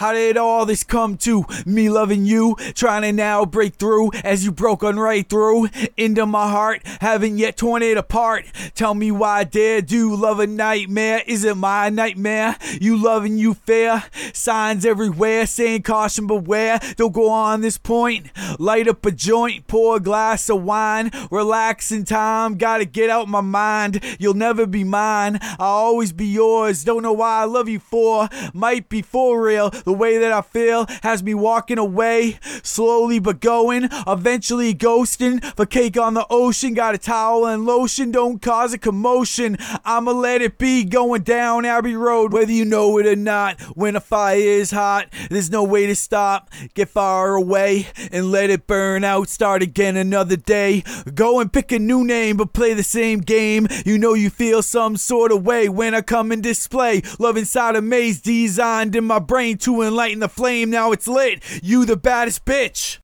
How did all this come to me loving you? Trying to now break through as you broke on right through into my heart, haven't yet torn it apart. Tell me why I dare do love a nightmare? Is it my nightmare? You loving you fair? Signs everywhere saying caution beware. Don't go on this point. Light up a joint, pour a glass of wine, relax in time. Gotta get out my mind. You'll never be mine. I'll always be yours. Don't know why I love you for. Might be for real. The way that I feel has me walking away, slowly but going, eventually ghosting. For cake on the ocean, got a towel and lotion, don't cause a commotion. I'ma let it be going down Abbey Road, whether you know it or not. When a fire is hot, there's no way to stop. Get far away and let it burn out. Start again another day. Go and pick a new name, but play the same game. You know you feel some sort of way when I come and display. Love inside a maze designed in my brain to enlighten the flame. Now it's lit. You the baddest bitch.